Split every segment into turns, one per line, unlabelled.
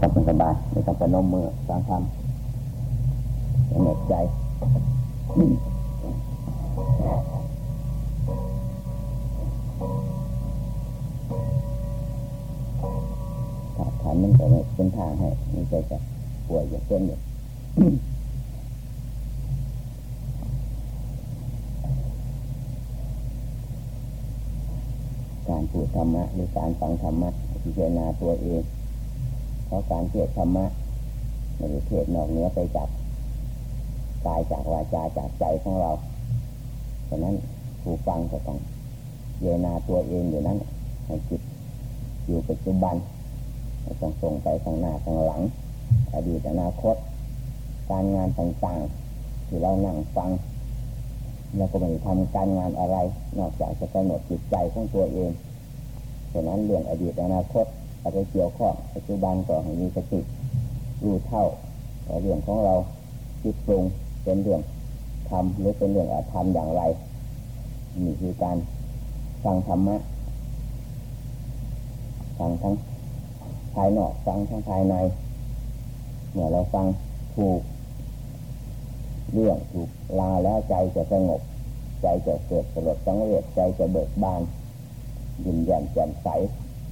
ต้องเป็นสบายไม่ต้องเป็นนมมือสร้างทำเหน็ดใจขันมันก็ไม่เป็นทางให้มันจะจะป่วยอย่างเช่นเนี่ยการพูดธรรมะหรือการฟังธรรมะพิจารณาตัวเอง เพราะการเทศธรรมะไม่ได้เทศนอกเหนือไปจากกายจากวาจาจากใจของเราฉะนั้นผู้ฟังก็ต้องเยนาตัวเองอยู่นั้นให้จิตอยู่ปัจจุบันต้องส่งไปข้างหน้าข้างหลัง อดีตอนาคต การงานต่างๆ ที่เรานั่งฟังเราก็ไม่ทำการงานอะไร นอกจากจะกำหนดจิตใจของตัวเองฉะนั้นเรื่องอดีตอนาคต อะไรเกี่ยวข้องปัจจุบันก็ให้มีสติรู้เท่าเรื่องของเราคิดปรุงเป็นเรื่องทำหรือเป็นเรื่องอาธรรมอย่างไรนี่คือการฟังธรรมะฟังทั้งภายนอกฟังทั้งภายในเมื่อเราฟังถูกเรื่องถูกลาแล้วใจจะสงบ ใจจะเกิดสลดสังเวชใจจะเบิกบานยิ้มแย้มแจ่มใส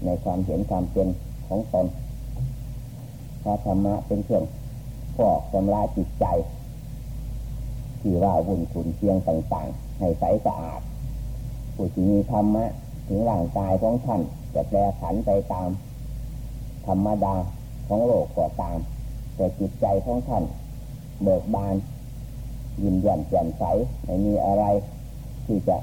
ในความเห็นความเป็นของตนพระธรรมะเป็นเครื่องฟอกชำระจิตใจ ที่ว่าวุ่นขุนเชียงต่างๆ ให้ใสสะอาด ผู้ที่มีธรรมะถึงร่างกายของท่านจะแปรผันไปตาม ธรรมดาของโลกก็ตาม แต่จิตใจของท่าน เบิกบาน ยิ้มแย้มแจ่มใสไม่มีอะไร ที่จะ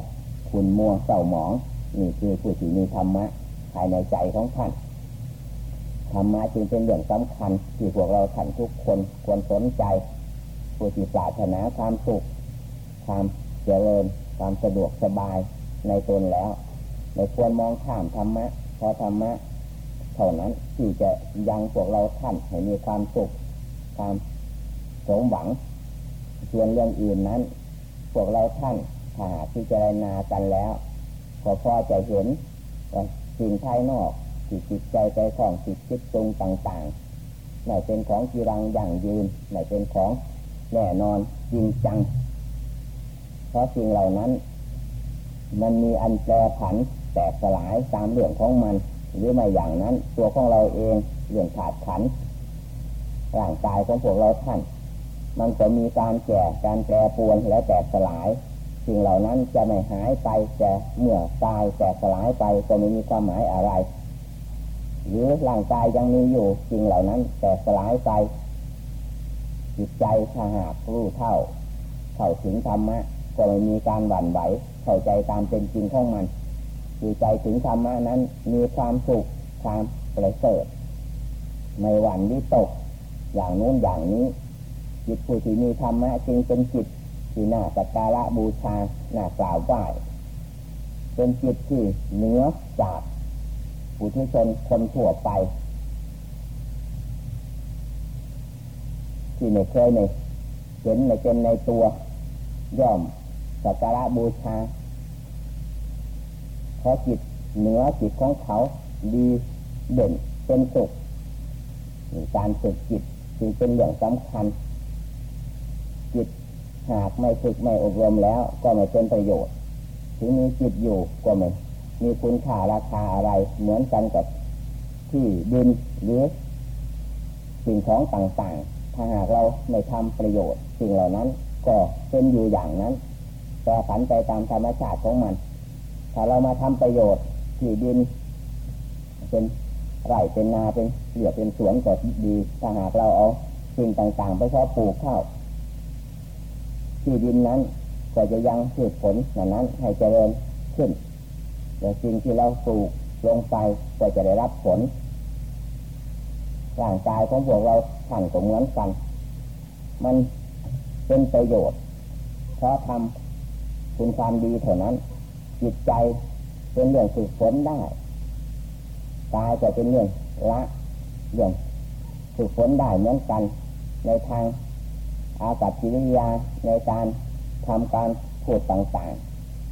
ขุนมัวเศร้าหมองนี่คือผู้ที่มีธรรมะ ภายในใจของท่านธรรมะจึงเป็นเรื่องสำคัญ ที่พวกเราท่านทุกคนควรสนใจผู้ที่ปรารถนาความสุขความเจริญความสะดวกสบายในตนแล้วไม่ควรมองข้ามธรรมะเพราะธรรมะเท่านั้นที่จะยังพวกเราท่านให้มีความสุขความสมหวังส่วนเรื่องอื่นนั้น พวกเราท่านถ้าหากพิจารณากันแล้ว ก็พอจะเห็น สิ่งภายนอกที่จิตใจใจของจิตคิดตรงต่างๆไหนเป็นของจีรังอย่างยืนไหนเป็นของแน่นอนจริงจัง เพราะสิ่งเหล่านั้น มันมีอันแปรผันแตกสลายตามเรื่องของมัน หรือไม่อย่างนั้น ตัวของเราเองเรื่องขาดขันร่างกายของพวกเราท่าน มันจะมีการแก่การแปรปวนและแตกสลาย สิ่งเหล่านั้นจะไม่หายไปแต่เมื่อตายแต่สลายไปก็ไม่มีความหมายอะไร หรือร่างกายยังมีอยู่สิ่งเหล่านั้นแต่สลายไปจิตใจถ้าหากรู้เท่า เข้าถึงธรรมะก็ไม่มีการหวั่นไหวเข้าใจตามเป็นจริงของมันจิตใจถึงธรรมะนั้นมีความสุขความประเสริฐไม่หวั่นวิตก อย่างนู้นอย่างนี้ จิตผู้ที่มีธรรมะจึงเป็นจิต ที่น่าสักการะบูชาน่ากราบไหว้เป็นจิตที่เหนือจากผู้ที่ชนคนทั่วไป ที่ไม่เคยในเห็นในเป็นในตัวย่อมสักการะบูชาเพราะจิตเหนือจิตของเขาดีเด่นเป็นสุขการฝึกจิตจึงเป็นเรื่องสำคัญ จิต หากไม่ฝึกไม่อบรมแล้ว ก็ไม่เป็นประโยชน์ ถึงมีจิตอยู่ก็ไม่มีคุณค่าราคาอะไรเหมือนกันกับที่ดินหรือสิ่งของต่างๆ ถ้าหากเราไม่ทำประโยชน์ สิ่งเหล่านั้น ก็เป็นอยู่อย่างนั้นแต่ผันไปตามธรรมชาติของมัน ถ้าเรามาทำประโยชน์ที่ดิน เป็นไร่เป็นนาเป็นเหลือเป็นสวนก็ดี ถ้าหากเราเอาสิ่งต่างๆ ไปชอบปลูกข้าว ที่ดินนั้นก็จะยังพืชผลอย่างนั้นให้เจริญขึ้นแต่สิ่งที่เราปลูกลงไปก็จะได้รับผลร่างกายของพวกเราท่านก็เหมือนกัน มันเป็นประโยชน์ เพราะทำคุณความดีเท่านั้น จิตใจเป็นเรื่องฝึกฝนได้กายก็เป็นเรื่องละเรื่องฝึกฝนได้เหมือนกัน ในทาง อากับกิริยาในการทำการพูดต่าง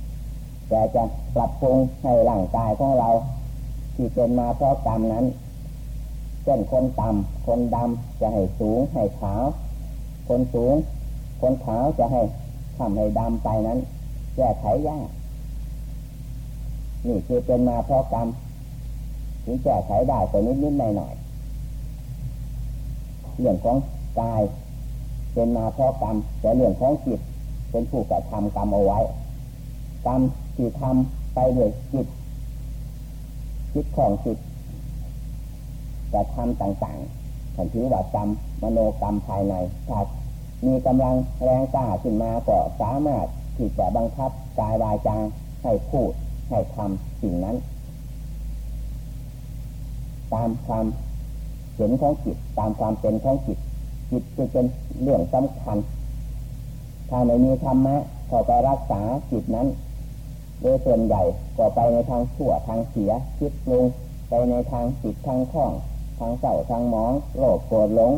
ๆ แต่จะปรับปรุงให้ร่างกายของเรา ที่เป็นมาเพราะกรรมนั้นเช่นคนต่ำคนดำจะให้สูงให้ขาว คนสูง คนขาวจะให้ทำให้ดำไปนั้นแก้ไขยากนี่คือเป็นมาเพราะกรรมถึงแก้ไขได้แต่นิดนิดหน่อยหน่อยเรื่องของกาย เป็นมาเพราะกรรมแต่เรื่องของจิตเป็นผู้กระทำกรรมเอาไว้กรรมที่ทำไปด้วยจิตจิตของจิตกระทำต่างๆฉันถือว่ากรรมมโนกรรมภายในถ้ามีกำลังแรงกล้าขึ้นมาก็สามารถที่จะบังคับกายวาจาให้พูดให้ทำสิ่งนั้น ตามความเห็นของจิตตามความเป็นของจิต จิตจะเป็นเรื่องสำคัญ ถ้าไม่มีธรรมะพอไปรักษาจิตนั้น โดยส่วนใหญ่ก็ไปในทางชั่วทางเสียคิดลงไปในทางจิตทางข้อง ทางเศร้าทางมองโลภโกรธหลง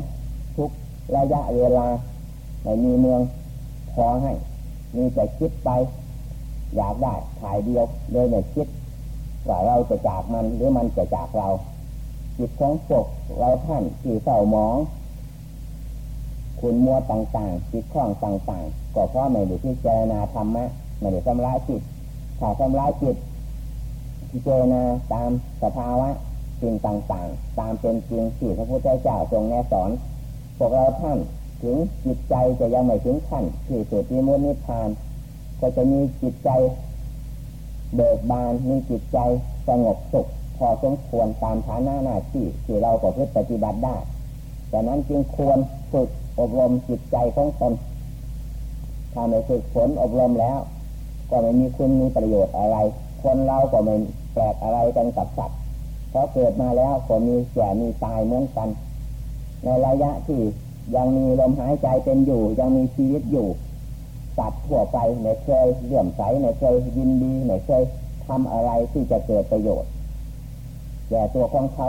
ทุกระยะเวลาไม่มีเมืองพอให้ มีแต่คิดไป อยากได้ถ่ายเดียวโดยไม่คิดว่าเราจะจากมันหรือมันจะจากเรา จิตของศกเราท่านที่เศร้ามอง คุณมัวต่างๆจิตข้องต่างๆ ก็เพราะไม่ได้พิจารณาธรรมะไม่ได้ชำระจิตถ้าชำระจิตพิจารณาตามสภาวะสิ่งต่างๆ ตามเป็นจริงที่พระพุทธเจ้าทรงแนะสอนพวกเราท่านถึงจิตใจจะยังไม่ถึงขั้นที่สุดที่มุนิพาน ก็จะมีจิตใจเบิกบานมีจิตใจสงบสุขพอสมควรตามฐานะหน้าที่ที่เราประพฤติปฏิบัติได้ดังนั้นจึงควรฝึก อบรมจิตใจของตนถ้าไม่ฝึกฝนอบรมแล้ว ก็ไม่มีคุณมีประโยชน์อะไร คนเราก็ไม่แปลกอะไรกันกับสัตว์เพราะเกิดมาแล้วก็มีแก่มีตายเหมือนกัน ในระยะที่ยังมีลมหายใจเป็นอยู่ ยังมีชีวิตอยู่สัตว์ทั่วไปไม่เคยเลื่อมใสไม่เคยยินดีไม่เคยทำอะไรที่จะเกิดประโยชน์แก่ตัวของเขา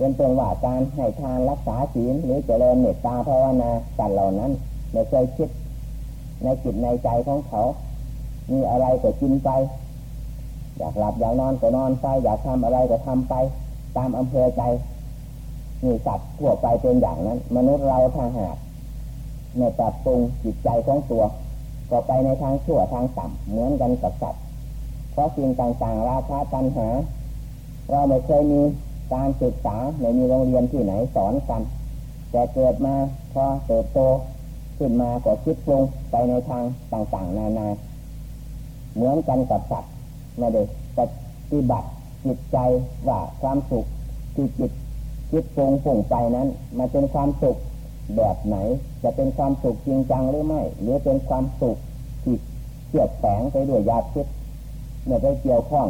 เป็นตัวว่าการให้ทานรักษาศีลหรือเจริญเมตตาภาวนากันเหล่านั้นไม่เคยคิดในจิตในใจของเขา มีอะไรก็กินไป อยากหลับอยากนอนก็นอนไป อยากทำอะไรก็ทำไป ตามอำเภอใจนี่สัตว์ทั่วไปเป็นอย่างนั้น มนุษย์เราถ้าหากในปรับปรุงจิตใจของตัวก็ไปในทางชั่วทางต่ำเหมือนกันกับสัตว์เพราะสิ่งต่างๆราคาตัญหา เราไม่เคยมี การศึกษาไม่มีโรงเรียนที่ไหนสอนกันแต่เกิดมาพอเติบโตขึ้นมาก็คิดปรุงไปในทางต่างๆ นานา เหมือนกันกับสัตว์ไม่ได้ปฏิบัติจิตใจว่าความสุขที่จิตคิดปรุงฝุ่งไปนั้นมาเป็นความสุขแบบไหน จะเป็นความสุขจริงจังหรือไม่ หรือเป็นความสุขที่เกี่ยวแฝงไปด้วยยาพิษเมื่อไปเกี่ยวข้อง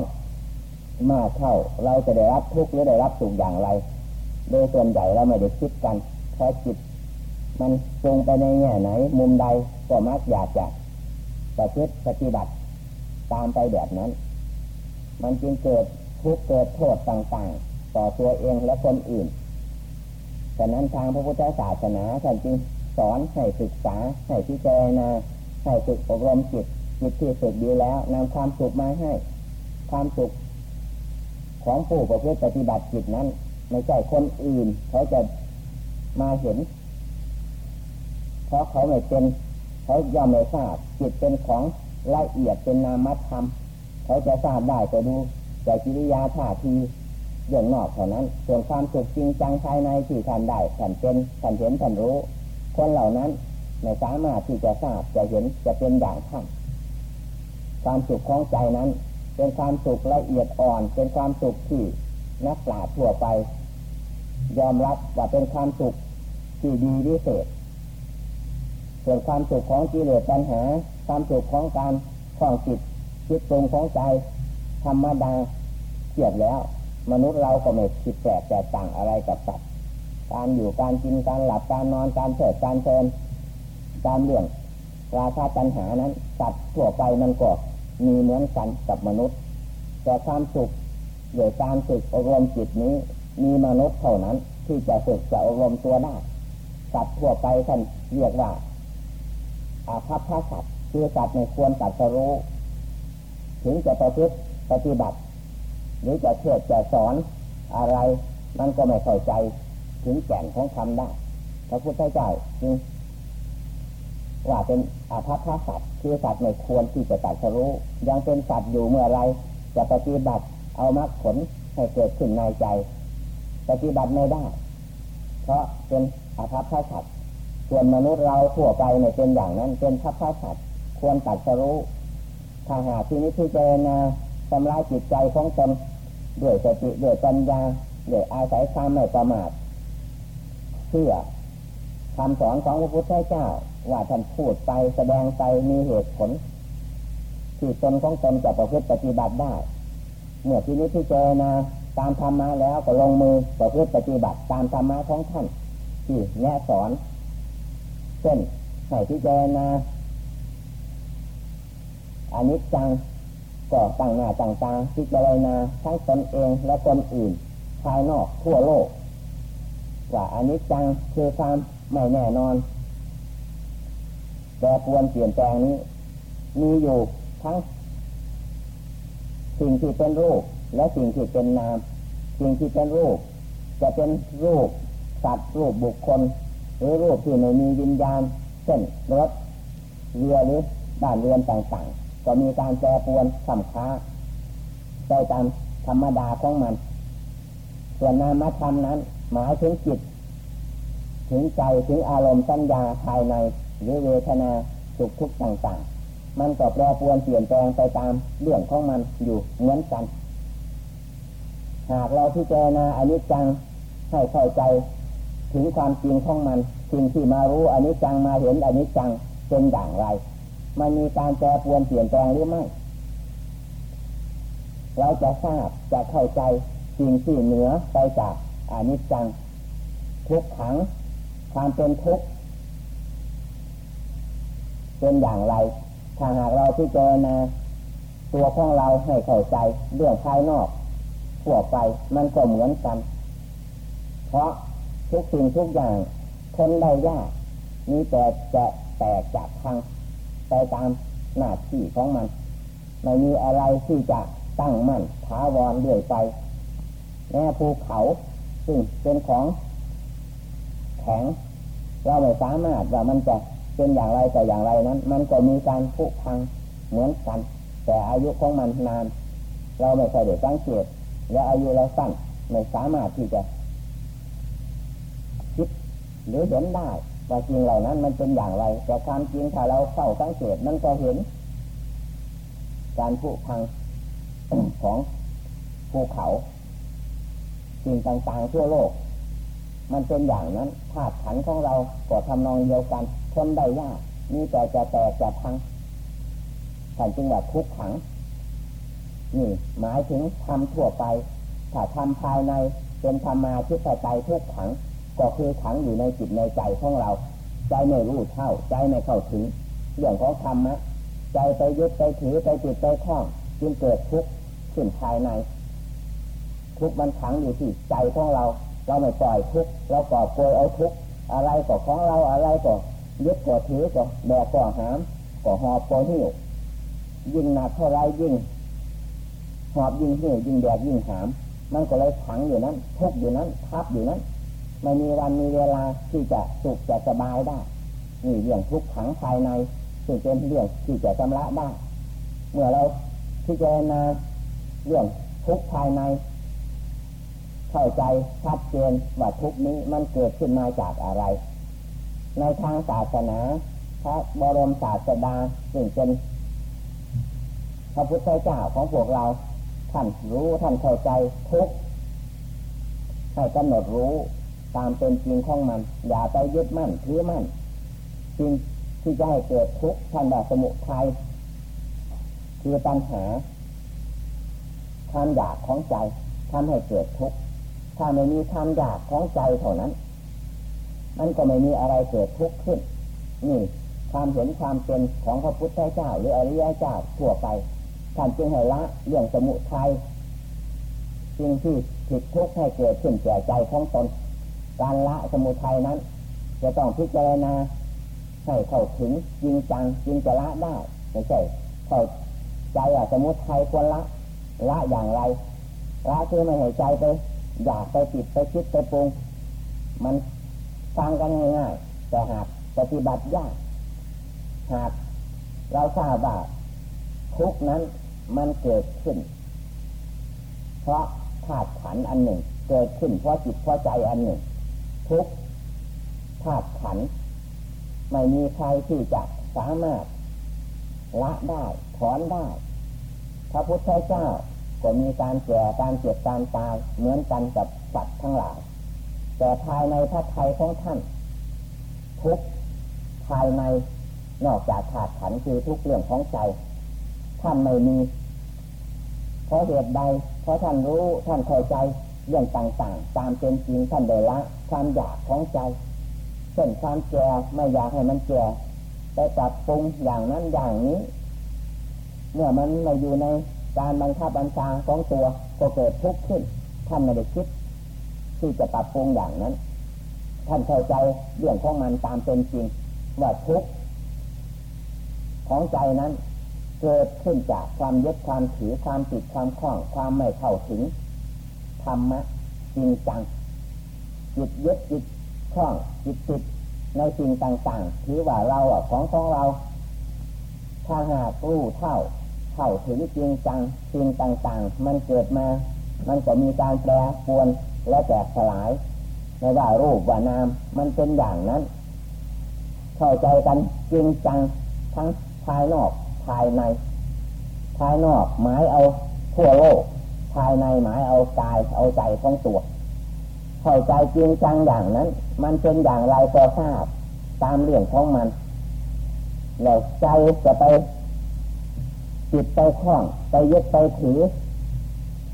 มากเข้าเราจะได้รับทุกข์หรือได้รับสุขอย่างไร โดยส่วนใหญ่เราไม่ได้คิดกันเพราะจิตมันปรุงไปในแง่ไหน มุมใดก็มักอยากจะประพฤติปฏิบัติตามไปแบบนั้น มันจึงเกิดทุกข์เกิดโทษต่างๆ ต่อตัวเองและคนอื่นฉะนั้นทางพระพุทธศาสนาท่านจึงสอนให้ศึกษาให้พิจารณาให้ฝึกอบรมจิตจิตที่ฝึกดีแล้วนำความสุขมาให้ ความสุข ของผู้ประพฤติปฏิบัติจิตนั้น ไม่ใช่คนอื่น เขาจะมาเห็น เพราะเขาไม่เป็นเขาย่อมไม่ทราบจิตเป็นของละเอียดเป็นนามธรรม เขาจะทราบได้ก็ดูแต่กิริยาท่าทีเรื่องนอกเท่านั้น ส่วนความสุขจริงจังภายในที่ท่านได้ท่านเป็นท่านเห็นท่านรู้ คนเหล่านั้นไม่สามารถที่จะทราบจะเห็นจะเป็นอย่างท่านความสุขของใจนั้น เป็นความสุขละเอียดอ่อน เป็นความสุขที่นักปราชญ์ทั่วไป ยอมรับว่าเป็นความสุขที่ดีที่สุดส่วนความสุขของกิเลสปัญหา ความสุขของการคล้องจิตคิดตรงของใจธรรมดาเทียบแล้ว มนุษย์เราก็ไม่คิดแปลกแตกต่างอะไรกับสัตว์การอยู่การกินการหลับการนอนการเฉิดการเชิญการเรื่องราคาปัญหานั้นสัตว์ทั่วไปมันก็ มีเหมือนกันกับมนุษย์ แต่ความสุขโดยการฝึกอบรมจิตนี้ มีมนุษย์เท่านั้น ที่จะฝึกจะอบรมตัวได้สัตว์ทั่วไปท่านเรียกว่าอาภัพพสัตว์คือสัตว์ในควรตัดสรู้ถึงจะประพฤติปฏิบัติ หรือจะเทศจะสอนอะไร มันก็ไม่เข้าใจถึงแก่นของคำได้พระพุทธเจ้าจึงว่าเป็นอาภัพสัตว์ คือสัตว์ไม่ควรที่จะตัดสรู้ ยังเป็นสัตว์อยู่เมื่อไรจะปฏิบัติเอามรรคผลให้เกิดขึ้นในใจ ปฏิบัติไม่ได้ เพราะเป็นอาภัพสัตว์ส่วนมนุษย์เราทั่วไปเนี่ยเป็นอย่างนั้น เป็นพัพพสัตว์ควรตัดสรู้ถ้าหากที่นี้ที่เจนะทำลายจิตใจของตนด้วยสติด้วยปัญญาด้วยอาศัยความไม่ประมาทเชื่อคำสอนของพระพุทธเจ้า ว่าท่านพูดไปแสดงไปมีเหตุผล ที่ตนของตนจะประพฤติปฏิบัติได้ เมื่อที่นี้ที่เจนะตามธรรมะแล้วก็ลงมือประพฤติปฏิบัติตามธรรมะของท่านที่แนะสอนเช่นให้พิจารณาอนิจจังก็ตั้งหน้าตั้งตาพิจารณาทั้งตนเองและคนอื่น ภายนอกทั่วโลกว่าอนิจจังคือความไม่แน่นอน แต่ควรเปลี่ยนแปลงนี้ มีอยู่ทั้ง สิ่งที่เป็นรูป และสิ่งที่เป็นนาม สิ่งที่เป็นรูป จะเป็นรูปสัตว์รูปบุคคล หรือรูปที่ไม่มีวิญญาณเช่นรถเรือหรือบ้านเรือนต่างๆ ก็มีการแปรปวนสัมค้าไปตามธรรมดาของมัน ส่วนนามธรรมนั้น หมายถึงจิต ถึงใจถึงอารมณ์สัญญาภายใน หรือเวทนาสุขทุกข์ต่างๆ มันก็แปรปรวนเปลี่ยนแปลงไปตามเรื่องของมันอยู่เหมือนกัน หากเราพิจารณาอนิจจังให้เข้าใจถึงความจริงของมันสิ่งที่มารู้อนิจจังมาเห็นอนิจจังเป็นอย่างไร มันมีการแปรปรวนเปลี่ยนแปลงหรือไม่เราจะทราบจะเข้าใจสิ่งที่เหนือไปจากอนิจจังทุกขังความเป็นทุกข์ เป็นอย่างไร ถ้าหากเราพิจารณาตัวของเราให้เข้าใจเรื่องภายนอกทั่วไปมันก็เหมือนกัน เพราะทุกสิ่งทุกอย่างทนได้ยากมีแต่จะแตกจากทางไปตามหน้าที่ของมันไม่มีอะไรที่จะตั้งมั่นท้าวรเรื่อยไปแม่ภูเขาซึ่งเป็นของแข็งเราไม่สามารถว่ามันจะ เป็นอย่างไรแต่อย่างไรนั้น มันก็มีการผุพังเหมือนกัน แต่อายุของมันนาน เราไม่เคยได้สังเกตและอายุเราสั้นไม่สามารถที่จะคิดหรือเห็นได้ว่าจริงเหล่านั้นมันเป็นอย่างไร แต่ความจริงถ้าเราเข้าสังเกตมันก็เห็น การผุพังของภูเขาสิ่งต่างๆทั่วโลก มันเป็นอย่างนั้นธาตุขันของเราก็ทำนองเดียวกัน ทนได้ยากมีแต่จะแตกจะพังขันจึงว่าทุกขัง นี่ หมายถึงทำทั่วไป ถ้าทำภายในเป็นธรรมาทิฏฐิทุกขัง ก็คือขังอยู่ในจิตในใจของเรา ใจไม่รู้เท่า ใจไม่เข้าถึงเรื่องของธรรมะใจไปยึดไปถือไปจิตไปคล้องจึงเกิดทุกข์ขึ้นภายใน ทุกข์มันขังอยู่ที่ใจของเรา เราไม่ปล่อยทุกข์เราก่อโกยเอาทุกข์อะไรก็ของเราอะไรก็ ยึดก็ถือก็แบกก็หามก็หอบก็หิ้วยิ่งหนักเท่าไรยิ่งหอบยิ่งหิ้วยิ่งแบกยิ่งหามมันก็เลยขังอยู่นั้นทุกข์อยู่นั้นทับอยู่นั้นไม่มีวันมีเวลาที่จะสุขจะสบายได้นี่เรื่องทุกขังภายในซึ่งเป็นเรื่องที่จะชำระได้ เมื่อเราพิจารณาเรื่องทุกภายใน เข้าใจชัดเจนว่าทุกนี้มันเกิดขึ้นมาจากอะไร ในทางศาสนาพระบรมศาสดาซึ่งเป็นพระพุทธเจ้าของพวกเรา ท่านรู้ท่านเข้าใจทุกให้กำหนดรู้ตามเป็นจริงของมัน อย่าไปยึดมั่นถือมั่นจริงที่จะให้เกิดทุกข์ท่านแบบสมุทัยคือปัญหาความอยากของใจทำให้เกิดทุกข์ถ้าไม่มีความอยากของใจเท่านั้น มันก็ไม่มีอะไรเกิดทุกข์ขึ้น นี่ความเห็นความเป็นของพระพุทธเจ้า หรืออริยเจ้าทั่วไปท่านจึงให้ละเรื่องสมุทัยสิ่งที่ผิดทุกข์ให้เกิดขึ้นแก่ใจของตนการละสมุทัยนั้น จะต้องพิจารณาให้เข้าถึงจริงจังจริงจะละได้ไม่ใช่เข้าใจว่าสมุทัยควรละละอย่างไรละคือไม่ให้ใจไปอยากไปติดไปคิดไปปรุงมัน ฟังกันง่ายๆ แต่หากปฏิบัติยากหากเราทราบว่าทุกนั้นมันเกิดขึ้น เพราะธาตุขันอันหนึ่ง เกิดขึ้นเพราะจิตเพราะใจอันหนึ่ง ทุกธาตุขันไม่มีใครที่จะสามารถละได้ถอนได้ พระพุทธเจ้าก็มีการแก่การเจ็บการตายเหมือนกันกับสัตว์ทั้งหลาย แต่ภายในพระทัยของท่าน ทุกภายในนอกจากขาดขันคือทุกเรื่องของใจ ท่านไม่มีเพราะเหตุใด เพราะท่านรู้ท่านเข้าใจเรื่องต่างๆ ตามเป็นจริงท่านได้ละความอยากของใจเช่นความแก่ไม่อยากให้มันแก่ไปปรับปรุงอย่างนั้นอย่างนี้ เมื่อมันมาอยู่ในการบังคับบัญชาของตัวก็เกิดทุกข์ขึ้นท่านไม่ได้คิด ที่จะปรับปรุงอย่างนั้น ท่านเข้าใจเรื่องของมันตามเป็นจริง ว่าทุกข์ของใจนั้นเกิดขึ้นจากความยึดความถือความติดความคล้องความไม่เข้าถึงธรรมะจริงจังจิตยึดจิตคล้องจิตติดในสิ่งต่างๆถือว่าเราอะของของเรา ถ้าหากรู้เท่าเข้าถึงจริงจังสิ่งต่างๆ มันเกิดมา มันก็มีการแปรปวน และแตกสลายไม่ว่ารูปว่านาม มันเป็นอย่างนั้น เข้าใจกันจริงจังทั้งภายนอกภายใน ภายนอกหมายเอาทั่วโลก ภายในหมายเอากายเอาใจของตัวเข้าใจจริงจังอย่างนั้น มันเป็นอย่างไรก็ทราบตามเรื่องของมันแล้วใจจะไปจิตไปคล้องไปยึดไปถือ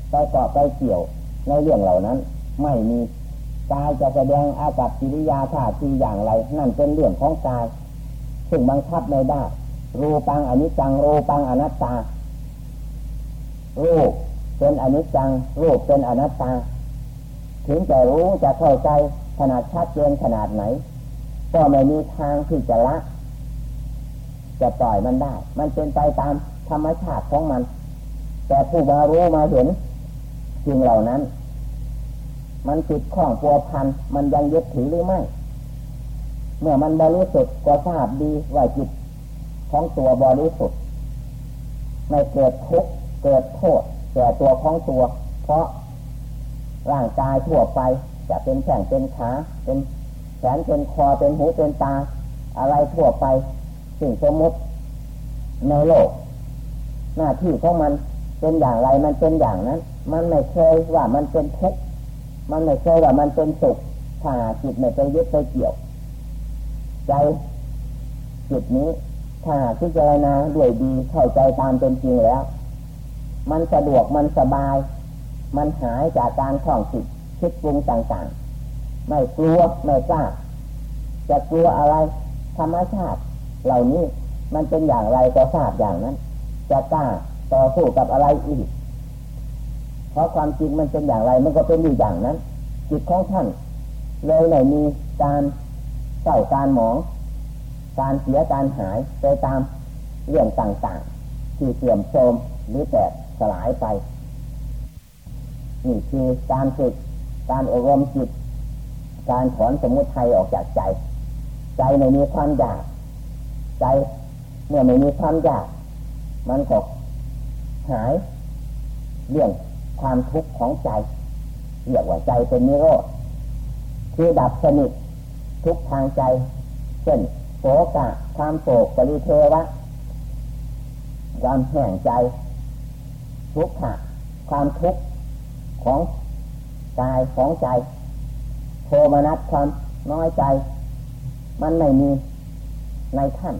ไปเกาะไปเกี่ยวในเรื่องเหล่านั้น ไม่มีกายจะแสดงอากับกิริยาท่าทีอย่างไร นั่นเป็นเรื่องของกาย ซึ่งบังคับไม่ได้ รูปังอนิจจังรูปังอนัตตา รูปเป็นอนิจจัง รูปเป็นอนัตตา ถึงจะรู้จะเข้าใจขนาดชัดเจนขนาดไหน ก็ไม่มีทางที่จะละ จะปล่อยมันได้ มันเป็นไปตามธรรมชาติของมัน แต่ผู้มารู้มาเห็นสิ่งเหล่านั้น มันติดข้องปัวพัน มันยังยึดถือหรือไม่ เมื่อมันบริสุทธิ์ก็ทราบดีว่าจิตของตัวบริสุทธิ์ไม่เกิดทุกข์เกิดโทษแก่ตัวของตัว เพราะร่างกายทั่วไปจะเป็นแขนเป็นขาเป็นแขนเป็นคอเป็นหูเป็นตา อะไรทั่วไป สิ่งสมมติในโลก หน้าที่ของมันเป็นอย่างไรมันเป็นอย่างนั้น มันไม่เคยว่ามันเป็นทุกข์ มันไม่เคยว่ามันเป็นสุขถ้าจิตไม่ไปยึดไปเกี่ยว ใจจิตนี้ถ้าพิจารณาด้วยดีเข้าใจตามเป็นจริงแล้ว มันสะดวกมันสบาย มันหายจากการคล้องจิตคิดปรุงต่างๆ ไม่กลัวไม่กล้าจะกลัวอะไรธรรมชาติเหล่านี้มันเป็นอย่างไรก็ทราบอย่างนั้น จะกล้าต่อสู้กับอะไรอีก ราะความจริงมันเป็นอย่างไร มันก็เป็นอยู่อย่างนั้น จิตของท่านเลยไหนมีการเศร้าการหมอง การเสียการหายไปตามเรื่องต่างๆ ที่เสื่อมโทรมหรือแตกสลายไป นี่คือการฝึกการอบรมจิต การถอนสมุทัยออกจากใจ ใจไม่มีความอยากใจเมื่อไม่มีความอยาก มันก็หายเรื่อง ความทุกข์ของใจเรียกว่าใจเป็นนิโรธคือดับสนิททุกทางใจ เช่นโศกะความโศกปริเทวะความแห่งใจ ทุกขะความทุกข์ของกายของใจโทมนัสความน้อยใจ มันไม่มีในท่าน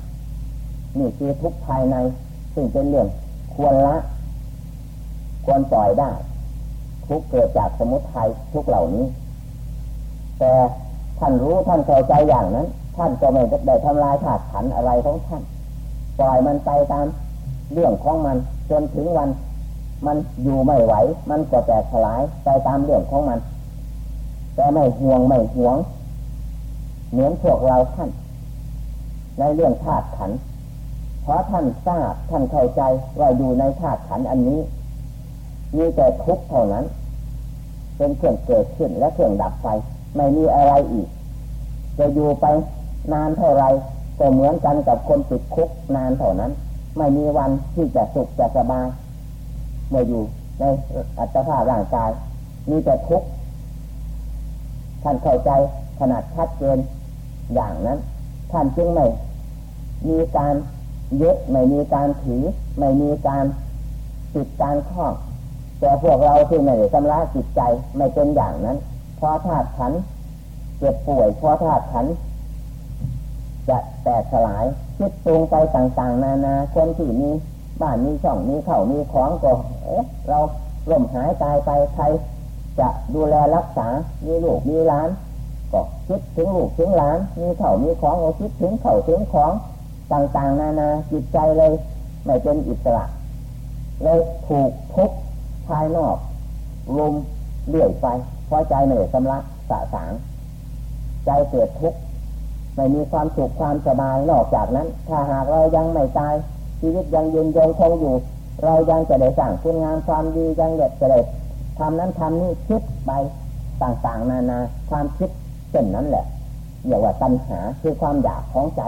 นี่คือทุกภายใน ซึ่งเป็นเรื่องควรละ ควรปล่อยได้ ทุกเกิดจากสมุทัยทุกเหล่านี้ แต่ท่านรู้ท่านเข้าใจอย่างนั้น ท่านจะไม่ได้ทำลายขาดขันอะไรของท่าน ปล่อยมันไปตามเรื่องของมันจนถึงวัน มันอยู่ไม่ไหว มันก็แตกสลายไปตามเรื่องของมัน แต่ไม่ห่วงไม่ห่วง เหมือนพวกเราท่าน ในเรื่องธาตุขันเพราะท่านทราบท่านเข้าใจว่าอยู่ในธาตุขันอันนี้ มีแต่ทุกข์เท่านั้น เป็นเครื่องเกิดขึ้นและเครื่องดับไป ไม่มีอะไรอีก จะอยู่ไปนานเท่าไรก็เหมือนกันกับคนติดคุกนานเท่านั้น ไม่มีวันที่จะสุขจะสบายเมื่ออยู่ในอัตภาพร่างกาย มีแต่ทุกข์ท่านเข้าใจขนาดชัดเจนอย่างนั้น ท่านจึงไม่มีการยึดไม่มีการถือ ไม่มีการติดการข้อง แต่พวกเราที่ไม่ได้ชำระจิตใจไม่เป็นอย่างนั้นพอธาตุขันเจ็บป่วยพอธาตุขันจะแตกสลายคิดตรงไปต่างๆ นานาคนที่มีบ้านมีช่องมีเข่ามีของก็เอ๊ะเราล่มหายตายไปใครจะดูแลรักษา มีลูกมีล้าน ก็คิดถึงลูกถึงล้าน มีเข่ามีของก็คิดถึงเข่าถึงของต่างๆ นานาจิตใจเลย ไม่เป็นอิสระเลยถูกทุก ภายนอกลมเลื่อยไปเพราะใจเหนื่อยสำลักสะสาง ใจเกิดทุกข์ไม่มีความสุขความสบายนอกจากนั้น ถ้าหากเรายังไม่ตาย ชีวิตยังยืนยงคงอยู่ เรายังจะได้สร้างคุณงามความดียังเด็ดจะได้ทำนั้นทำนี้คิดไปต่างๆ นานาความคิดเช่นนั้นแหละเรียกว่าตัณหาคือความอยากของใจ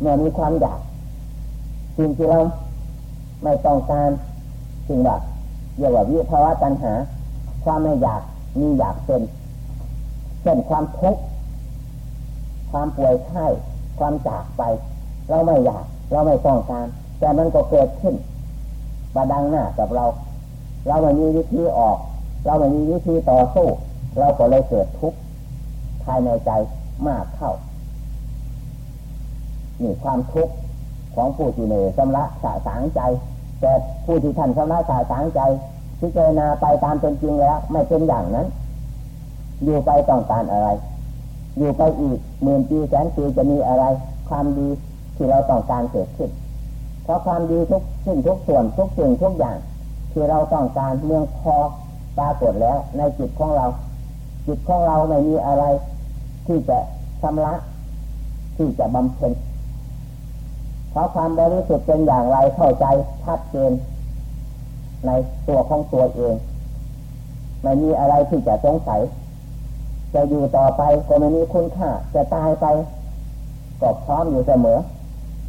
เมื่อมีความอยากสิ่งที่เราไม่ต้องการสิ่งแบบ เรียกว่าวิภาวะตัณหา ความไม่อยากมีอยากเป็นเช่นความทุกข์ความป่วยไข้ความจากไป เราไม่อยาก เราไม่ต้องการ แต่มันก็เกิดขึ้นมาดังหน้ากับเรา เราไม่มีวิธีออก เราไม่มีวิธีต่อสู้ เราก็เลยเกิดทุกข์ภายในใจมากเข้านี่ความทุกข์ของผู้ที่เหนื่อยชำระสะสางใจ แต่ผู้ที่ท่านชำระสะสางใจพิจารณาไปตามเป็นจริงแล้ว ไม่เป็นอย่างนั้น อยู่ไปต้องการอะไร อยู่ไปอีกหมื่นปีแสนปีจะมีอะไร ความดีที่เราต้องการเกิดขึ้น เพราะความดีทุกสิ่งทุกส่วนทุกสิ่งทุกอย่าง ที่เราต้องการเมืองพอปรากฏแล้ว ในจิตของเรา จิตของเราไม่มีอะไร ที่จะชำระที่จะบำเพ็ญ เพราะความบริสุทธิ์เป็นอย่างไรเข้าใจชัดเจนในตัวของตัวเอง ไม่มีอะไรที่จะสงสัย จะอยู่ต่อไปก็ไม่มีคุณค่า จะตายไปก็พร้อมอยู่เสมอ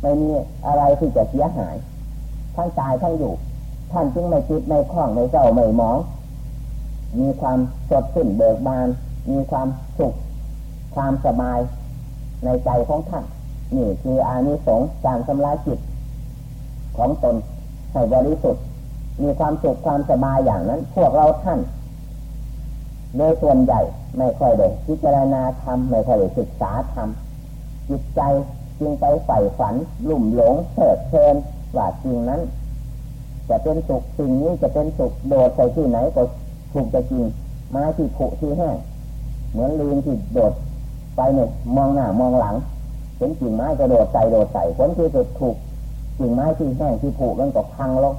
ไม่มีอะไรที่จะเสียหาย ทั้งตายทั้งอยู่ ท่านจึงไม่คิดไม่คล้องไม่เจ้าไม่หมอง มีความสดชื่นเบิกบาน มีความสุข ความสบายในใจของท่าน นี่คืออานิสงส์การชำระจิตของตนให้บริสุทธิ์มีความสุขความสบายอย่างนั้น พวกเราท่าน โดยส่วนใหญ่ไม่ค่อยได้พิจารณาธรรมไม่ค่อยได้ศึกษาธรรมจิตใจจึงไปใฝ่ฝันลุ่มหลงเถิดเพลินว่าจริงนั้น จะเป็นสุขสิ่งนี้จะเป็นสุขโดดใส่ที่ไหนก็ถูกจะจริงไม้ที่ผุที่แห้งเหมือนลีนที่โดดไปเนี่ยมองหน้ามองหลัง เห็นกิ่งไม้ก็โดดใส่โดดใส่ผลที่สุดถูกกิ่งไม้ที่แห้งที่ผุมันก็พังลง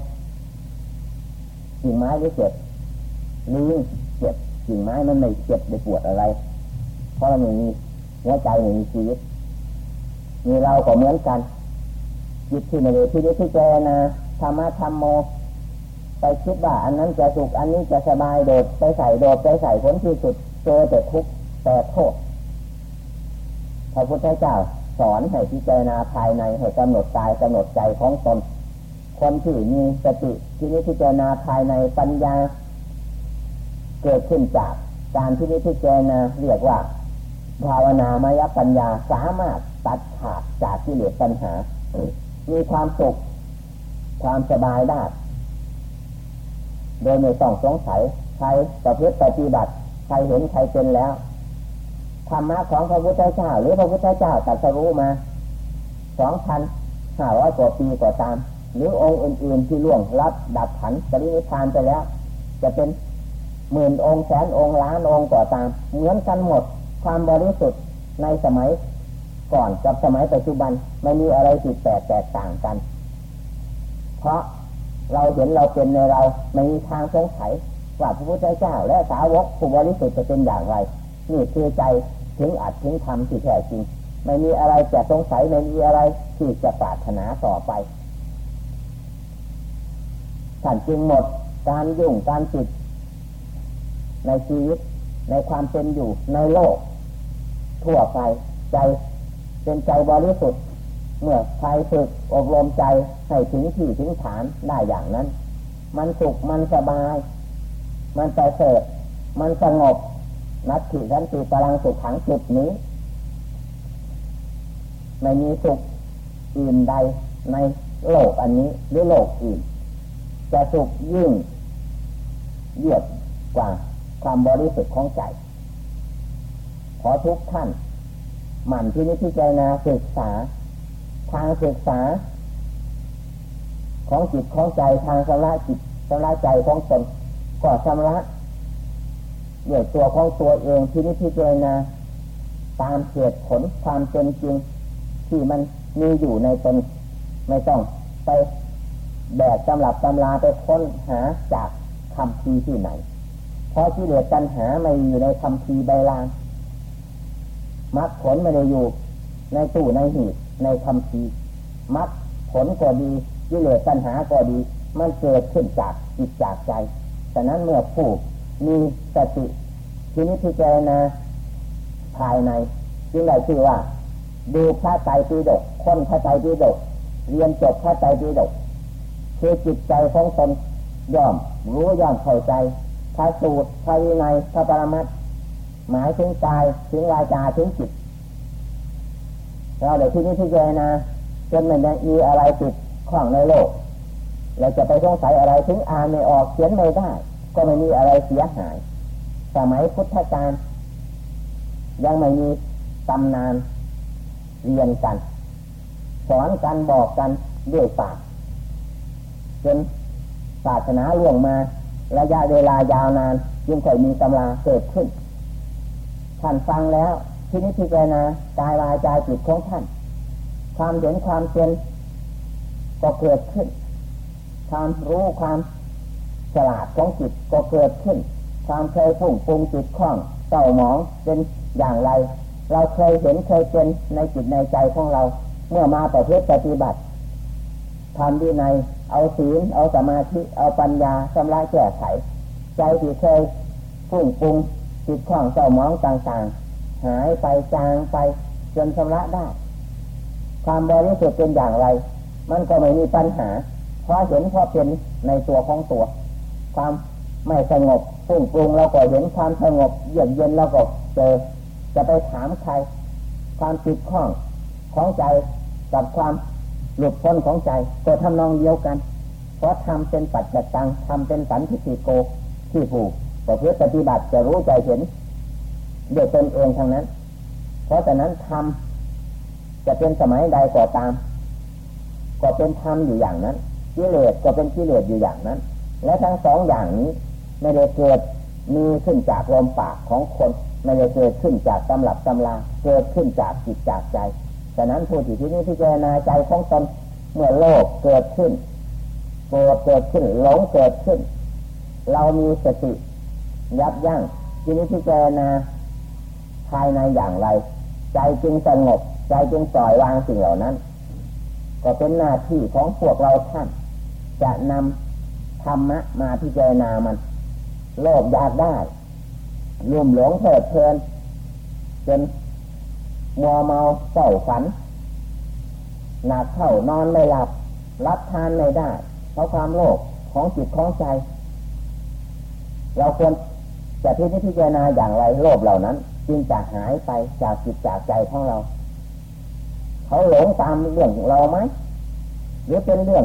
กิ่งไม้ที่เจ็บลีนเจ็บกิ่งไม้มันไม่เจ็บไม่ปวดอะไร เพราะมันมีหัวใจมันมีชีวิตมีเราก็เหมือนกันจิตที่ไม่ได้ที่นี้ที่เจนะธรรมะธรรมโม ไปคิดว่าอันนั้นจะสุขอันนี้จะสบายโดดไปใส่โดดไปใส่ผลที่สุดเจอแต่ทุกข์แต่โทษพระพุทธเจ้า สอนให้พิจารณาภายในให้กำหนดกายกำหนดใจของตนคนที่มีสติที่นี้พิจารณาภายในปัญญา เกิดขึ้นจากการที่นิพพานาเรียกว่า ภาวนามายปัญญาสามารถตัดขาดจากที่เหลือปัญหา มีความสุขความสบายได้โดยไม่ต้องสงสัยใครประพฤติปฏิบัติใครเห็นใครเป็นแล้ว ธรรมะของพระพุทธเจ้า หรือพระพุทธเจ้าตรัสรู้มาสองพันห้าร้อยกว่าปีกว่าตาม หรือองค์อื่น ๆ ที่ล่วงรับดับขันปรินิพานไปแล้ว จะเป็นหมื่นองค์แสนองค์ล้านองค์ก่อตาม เหมือนกันหมดความบริสุทธิ์ในสมัยก่อนกับสมัยปัจจุบันไม่มีอะไรผิดแปลกแตกต่างกัน เพราะเราเห็นเราเป็นในเราไม่มีทางสงสัยว่าพระพุทธเจ้าและสาวกผู้บริสุทธิ์จะเป็นอย่างไร นี่คือใจ ถึงอัดถึงทำที่แท้จริง ไม่มีอะไรจะสงสัยไม่มีอะไรที่จะปรารถนาต่อไปท่านจึงหมดการยุ่งการติดในชีวิตในความเป็นอยู่ในโลก ทั่วไปใจเป็นใจบริสุทธิ์เมื่อใครฝึกอบรมใจให้ถึงที่ถึงฐานได้อย่างนั้น มันสุขมันสบาย มันใจเสดมันสงบ นัตถิสันติพลังสุขขังจุดนี้ ไม่มีสุขอื่นใดในโลกอันนี้หรือโลกอื่น จะสุขยิ่งเยือกกว่าความบริสุทธิ์ของใจ ขอทุกท่าน หมั่นที่นิพพานาศึกษา ทางศึกษา ของจิตของใจทางสำระจิตสำระใจของตนก็สำระ ด้วยตัวของตัวเองที่นิพพานาตามเหตุผลความเป็นจริง ที่มันมีอยู่ในตนไม่ต้องไปแบกตำรับตำราไปค้นหาจากคำพีที่ไหน เพราะที่เหลือตัณหาไม่อยู่ในคำพีใบลานมรรคผลไม่ได้อยู่ในตู้ในหีบในคำพีมรรคผลก็ดีที่เหลือตัณหาก็ดี มันเกิดขึ้นจากจิตจากใจฉะนั้นเมื่อผู้ มีสติทีนี้พิจารณาภายในจึงได้ชื่อว่า ดูพระไตรปิฎกคนพระไตรปิฎกเรียนจบพระไตรปิฎกคือจิตใจของตนย่อม รู้ย่อมเข้าใจพระสูตรพระวินัยพระปรมัตหมายถึงกายถึงวาจาถึงจิตเราเดี๋ยวที่นี้ที่เจนะจนมันมีอะไรติดข้องในโลก เราจะไปสงสัยอะไรถึงอ่านไม่ออกเขียนไม่ได้ ก็ไม่มีอะไรเสียหาย สมัยพุทธกาลยังไม่มีตำนานเรียนกัน สอนกันบอกกันด้วยปากจนศาสนาล่วงมา ระยะเวลายาวนานจึงค่อยมีตำราเกิดขึ้น ท่านฟังแล้วที่นี้ที่เจนะกายวายใจจิตของท่าน ความเห็นความเป็นก็เกิดขึ้น ความรู้ความ ฉลาดของจิตก็เกิดขึ้น ความเคยพุ่งปรุงจิตคล่องเต่าหมองเป็นอย่างไร เราเคยเห็นเคยเป็นในจิตในใจของเรา เมื่อมาประพฤติปฏิบัติทำดีในเอาศีลเอาสมาธิเอาปัญญาชำระแก้ไข ใจที่เคยพุ่งปรุงจิตคล่องเต่าหมองต่างๆ หายไปจางไปจนชำระได้ ความบริสุทธิ์เป็นอย่างไร มันก็ไม่มีปัญหาเพราะเห็นเพราะเป็นในตัวของตัว ความไม่สงบพุ่งปรุงเราก็เห็นความสงบเยือกเย็นเราก็เจอจะไปถามใคร ความติดข้องของใจกับความหลุดพ้นของใจ ก็ทำนองเดียวกัน เพราะทำเป็นปัจจตังทำเป็นสันทิฏิโกที่ผูกต่อเพื่อปฏิบัติจะรู้ใจเห็นเดี๋ยวตนเองทางนั้น เพราะแต่นั้นทำจะเป็นสมัยใดก็ตาม ก็เป็นธรรมอยู่อย่างนั้นกิเลสก็เป็นกิเลสอยู่อย่างนั้น และทั้งสองอย่างนี้ไม่ได้เกิดมีขึ้นจากลมปากของคน ไม่ได้เกิดขึ้นจากตำรับตำราเกิดขึ้นจากจิตจากใจฉะนั้นผู้ที่ที่นี้พิจารณาใจของตนเมื่อโลกเกิดขึ้นโกรธเกิดขึ้นหลงเกิดขึ้น เรามีสติ ยับยั้งที่นี้พิจารณาภายในอย่างไร ใจจึงสงบ ใจจึงปล่อยวางสิ่งเหล่านั้น ก็เป็นหน้าที่ของพวกเราท่าน จะนำ ธรรมะ มาพิจารณามันโลภอยากได้ลุ่มหลงเถิดเพลินจนมัวเมาเศร้าฝันหนักเข้านอนไม่หลับ รับทานไม่ได้ เพราะความโลภของจิตของใจ เราควรจะพิจิจารณาอย่างไรโลภเหล่านั้น จึงจะหายไปจากจิตจากใจของเรา เขาหลงตามเรื่องเราไหมหรือเป็นเรื่อง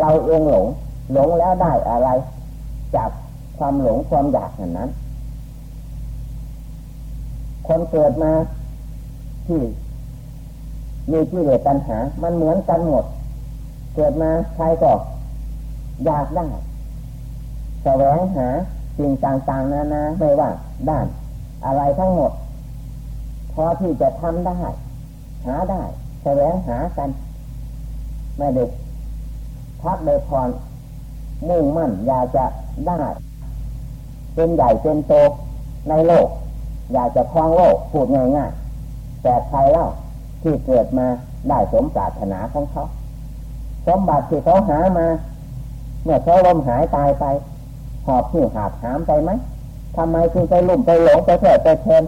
เราเองหลง หลงแล้วได้อะไร จากความหลงความอยากอย่างนั้น คนเกิดมาที่มีที่เหลือปัญหา มันเหมือนกันหมด เกิดมาใครก็อยากได้แสวงหาสิ่งต่างๆนานาไม่ว่า ด้าน อะไรทั้งหมด พอที่จะทำได้ หาได้แสวงหากัน ไม่เด็กพักได้พร มุ่งมั่นอยากจะได้ เป็นใหญ่เป็นโตในโลก อยากจะครองโลกพูดง่ายๆแต่ใครเล่าที่เกิดมาได้สมปรารถนาของเขาสมบัติที่เขาหามา เมื่อเขาลมหายตายไป หอบหิ้วหาบหามไปไหมทำไมจึงไปลุ่มไปหลงไปเถิดไปเพลิน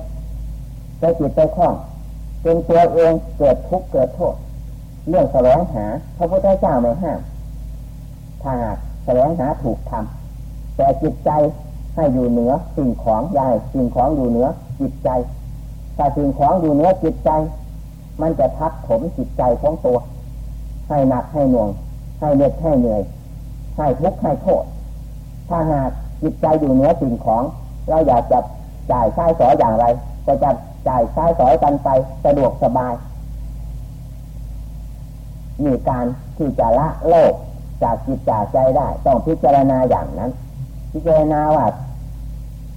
ไปจิตไปคล้องเป็นตัวเองเกิดทุกข์เกิดโทษ เรื่องแสวงหาพระพุทธเจ้าไม่ห้ามถ้าหาก แสวงหาถูกทำแต่จิตใจให้อยู่เหนือสิ่งของยายสิ่งของอยู่เหนือจิตใจถ้าสิ่งของอยู่เหนือจิตใจ มันจะทับถมจิตใจของตัว ให้หนักให้หน่วง ให้เหน็ดให้เหนื่อย ให้ทุกข์ให้โทษถ้าหากจิตใจอยู่เหนือสิ่งของ เราอยากจะจ่ายค่าสอยอย่างไร ก็จะจ่ายค่าสอยกันไปสะดวกสบาย มีการที่จะละโลก จากจิตจากใจได้ ต้องพิจารณาอย่างนั้น พิจารณาว่า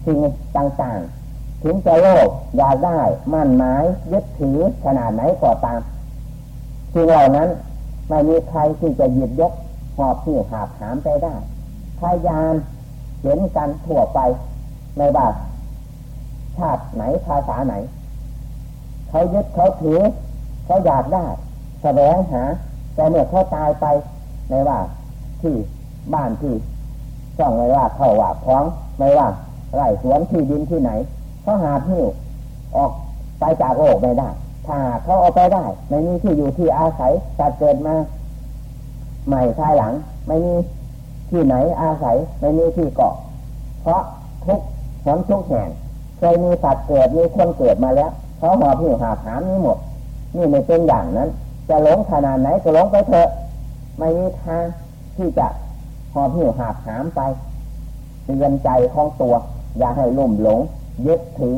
สิ่งต่างๆ ถึงจะโลภอยากได้มั่นหมายยึดถือขนาดไหนก็ตามสิ่งเหล่านั้นไม่มีใครที่จะหยิบยกหอบหิ้วหาบหามไปได้พยานเห็นกันทั่วไปไม่ว่าชาติไหนภาษาไหน เขายึดเขาถือ เขาอยากได้แสวงหา แต่เมื่อเขาตายไป ไม่ว่าที่บ้านที่ช่องไม่ว่าเข้าว่าคล้องไม่ว่าไร่สวนที่ดินที่ไหนเขาหาที่ออกไปจากโลกไม่ได้ ถ้าเขาเอาไปได้ ไม่มีที่อยู่ที่อาศัยจัดเกิดมาใหม่ภายหลัง ไม่มีที่ไหนอาศัย ไม่มีที่เกาะ เพราะทุกหนทุกแห่งเคยมีสัตว์เกิดมีคนเกิดมาแล้วเขาหอบหิวหาถามนี้หมด นี่ไม่เป็นอย่างนั้น จะหลงขนาดไหนก็หลงไปเถอะ ไม่มีทางที่จะหอบหิวหาบถามไปเตือนใจของตัว อย่าให้ลุ่มหลงยึดถือ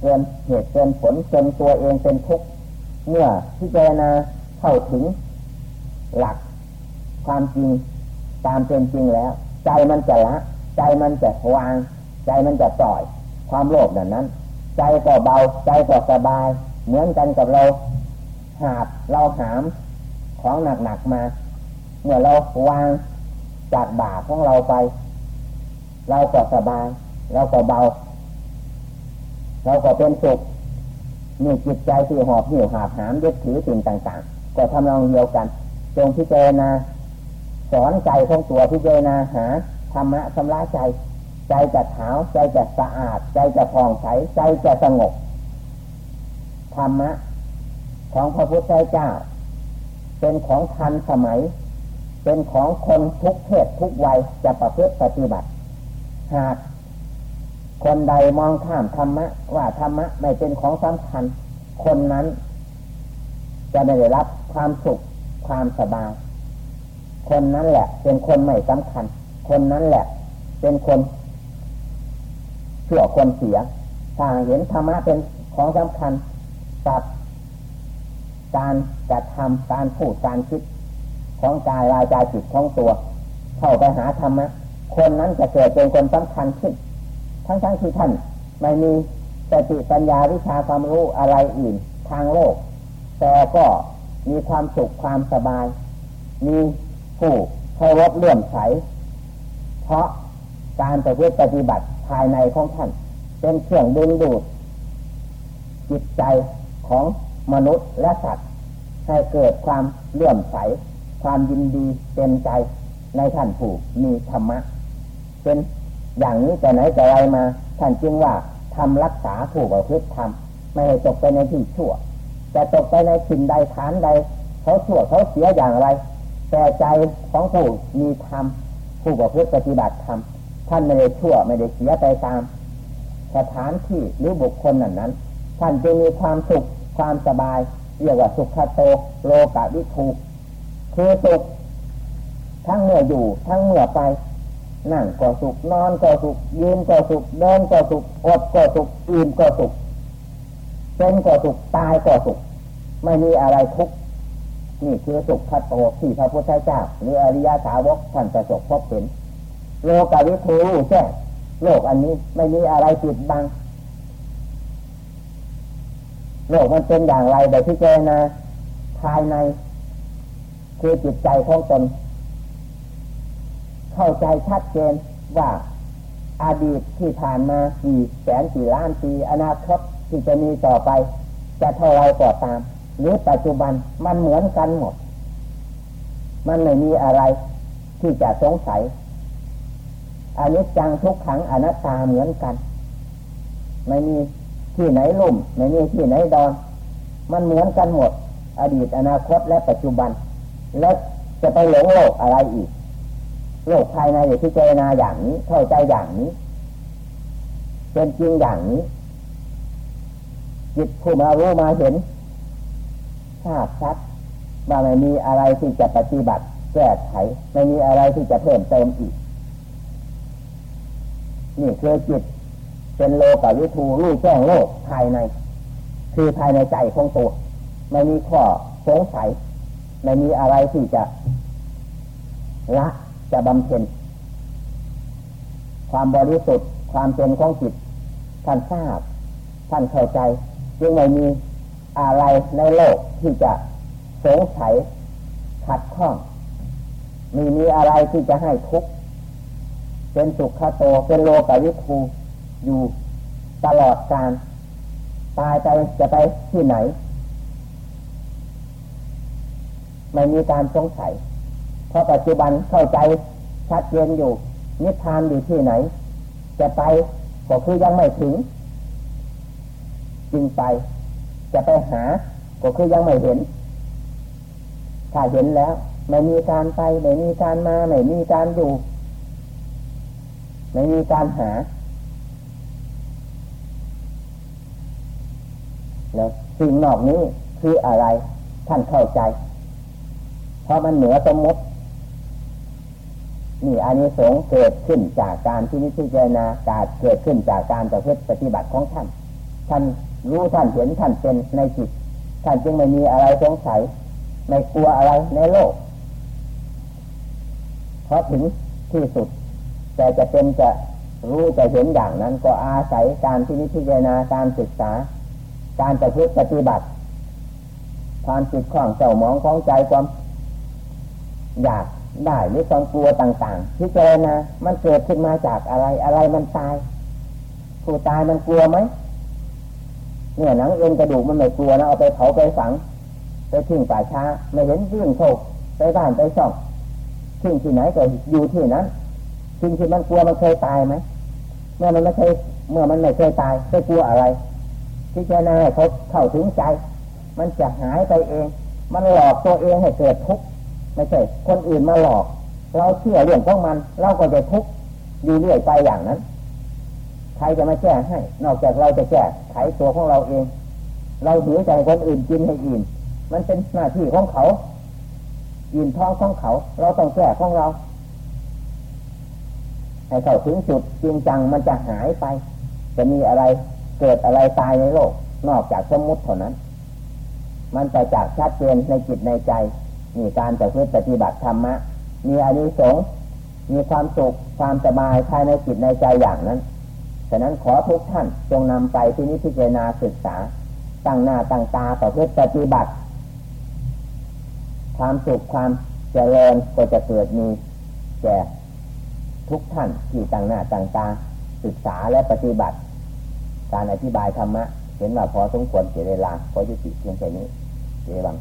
เกินเหตุเกินผลจนตัวเองเป็นทุกข์เมื่อพิจารณาเข้าถึง หลักความจริงตามเป็นจริงแล้ว ใจมันจะละ ใจมันจะวาง ใจมันจะปล่อย ความโลภนั้นนั้น ใจก็เบา ใจก็สบาย เหมือนกันกับเราหาบเราหามของหนักๆมา เมื่อเราวางจากบาปของเราไป เราก็สบาย เราก็เบา เราก็เป็นสุขนี่จิตใจที่หอบหิวหาบหามยึดถือสิ่งต่าง ๆ ก็ทำนองเดียวกันจงพิจารณาสอนใจของตัวพิจารณาหาธรรมะชำระใจ ใจจะขาว ใจจะสะอาด ใจจะผ่องใส ใจจะสงบธรรมะของพระพุทธเจ้า เป็นของทันสมัย เป็นของคนทุกเพศทุกวัยจะประพฤติปฏิบัติ หากคนใดมองข้ามธรรมะ ว่าธรรมะไม่เป็นของสำคัญ คนนั้น จะไม่ได้รับความสุขความสบาย คนนั้นแหละ เป็นคนไม่สำคัญ คนนั้นแหละ เป็นคนเชื่อคนเสียถ้าเห็นธรรมะเป็นของสำคัญกับการกระทำการพูดการคิด ของกายวายใจจิตของตัว เข้าไปหาธรรมะคนนั้นจะเกิดเป็นคนสำคัญขึ้น ทั้งทั้งที่ท่านไม่มีสติปัญญาวิชาความรู้อะไรอื่นทางโลก แต่ก็มีความสุขความสบาย มีผู้เคารพเลื่อมใส เพราะการประพฤติปฏิบัติภายในของท่าน เป็นเครื่องดึงดูด จิตใจของมนุษย์และสัตว์ ให้เกิดความเลื่อมใส ความยินดีเต็มใจในท่านผู้มีธรรมะ เป็นอย่างนี้แต่ไหนแต่ไรมา ท่านจึงว่าทำรักษาผู้ประพฤติธรรมไม่ให้ตกไปในที่ชั่วจะตกไปในถิ่นใดฐานใดเขาชั่วเขาเสียอย่างไร แต่ใจของผู้มีธรรมผู้ประพฤติปฏิบัติธรรมท่านไม่ได้ชั่วไม่ได้เสียไปตาม สถานที่หรือบุคคลนั้นนั้น ท่านจะมีความสุขความสบายเรียกว่าสุขโตโลกาวิทู คือสุขทั้งเมื่ออยู่ทั้งเมื่อไป นั่งก็สุขนอนก็สุขยืนก็สุขเดินก็สุขอดก็สุขอิ่มก็สุขเป็นก็สุขตายก็สุขไม่มีอะไรทุกข์นี่คือสุขโตที่พระพุทธเจ้าหรืออริยสาวกท่านประสบพบเห็นโลกาวิทูแจ้โลกอันนี้ไม่มีอะไรปิดบังโลกมันเป็นอย่างไรแต่ที่เจนะภายใน คือจิตใจของตน เข้าใจชัดเจนว่าอาดีตที่ผ่านมากี่แสนกี่ล้านปีอนาคตที่จะมีต่อไป จะเท่าไรก็ตาม หรือปัจจุบันมันเหมือนกันหมด มันไม่มีอะไรที่จะสงสัยอันนี้จังทุกขังอนัตตาเหมือนกัน ไม่มีที่ไหนลุ่ม ไม่มีที่ไหนดอน มันเหมือนกันหมด อดีตอนาคตและปัจจุบัน แล้วจะไปหลงโลกอะไรอีก โลกภายในอย่าพิจารณาอย่างนี้ เข้าใจอย่างนี้ เป็นจริงอย่างนี้ จิตผู้มารู้มาเห็นทราบชัดว่าไม่มีอะไรที่จะปฏิบัติแก้ไขไม่มีอะไรที่จะเพิ่มเติมอีก นี่คือจิตเป็นโลกวิทูรู้แจ้งโลกภายใน คือภายในใจของตัว ไม่มีข้อสงสัย ไม่มีอะไรที่จะละจะบำเพ็ญความบริสุทธิ์ความเป็นของจิตท่านทราบ ท่านเข้าใจจึงไม่มีอะไรในโลกที่จะสงสัยขัดข้องมีมีอะไรที่จะให้ทุกข์เป็นสุขโตเป็นโลกวิทูอยู่ตลอดการตายไปจะไปที่ไหน ไม่มีการสงสัย เพราะปัจจุบันเข้าใจชัดเจนอยู่ นิพพานอยู่ที่ไหน จะไปก็คือยังไม่ถึง จึงไป จะไปหา ก็คือยังไม่เห็น ถ้าเห็นแล้ว ไม่มีการไป ไม่มีการมา ไม่มีการอยู่ ไม่มีการหา แล้วสิ่งนอกนี้คืออะไร ท่านเข้าใจ เพราะมันเหนือสมมติ นี่อานิสงส์เกิดขึ้นจากการที่นิพพานาการเกิดขึ้นจากการประพฤติปฏิบัติของท่าน ท่านรู้ท่านเห็นท่านเป็นในจิต ท่านจึงไม่มีอะไรสงสัยไม่กลัวอะไรในโลก เพราะถึงที่สุด แต่จะเป็นจะรู้จะเห็นอย่างนั้นก็อาศัยการที่นิพพานาการศึกษา การประพฤติปฏิบัติความจิตของเจ้ามองของใจความ อยากได้หรือความกลัวต่างๆที่เจอนะมันเกิดขึ้นมาจากอะไรอะไรมันตายผู้ตายมันกลัวไหมเนี่ยหนังเอ็นกระดูกมันไม่กลัวนะเอาไปเผาไปฝัง ไปทิ้งป่าช้า ไม่เห็นยิ่งโชคไปบ้านไปช่องทิ้งที่ไหนก็อยู่ที่นั้นทิ้งที่มันกลัวมันเคยตายไหมเมื่อมันไม่เคยเมื่อมันไม่เคยตายจะกลัวอะไรพิจารณาเขาเข้าถึงใจ มันจะหายไปเอง มันหลอกตัวเองให้เกิดทุกข์ ไม่ใช่คนอื่นมาหลอก เราเชื่อเรื่องของมัน เราก็จะทุกข์อยู่เรื่อยไปอย่างนั้นใครจะมาแก้ให้ นอกจากเราจะแก้ไขตัวของเราเอง เราหือใจคนอื่นกินให้อิ่มมันเป็นหน้าที่ของเขาอิ่มท้องของเขา เราต้องแก้ของเราให้เขาถึงจุดจริงจังมันจะหายไป จะมีอะไรเกิดอะไรตายในโลก นอกจากสมมุติเท่านั้น มันไปจากชัดเจนในจิตในใจ มีการประพฤติปฏิบัติธรรมะ มีอานิสงส์มีความสุขความสบายภายในจิตในใจอย่างนั้น ฉะนั้นขอทุกท่านจงนำไปที่นิพพานาศึกษา ตั้งหน้าตั้งตาประพฤติปฏิบัติ ความสุขความเจริญก็จะเกิดมีแก่ทุกท่านที่ตั้งหน้าตั้งตาศึกษาและปฏิบัติ การอธิบายธรรมะ เห็นว่าพอสมควรเสียเวลาพอจุติเพียงแค่นี้เจวัง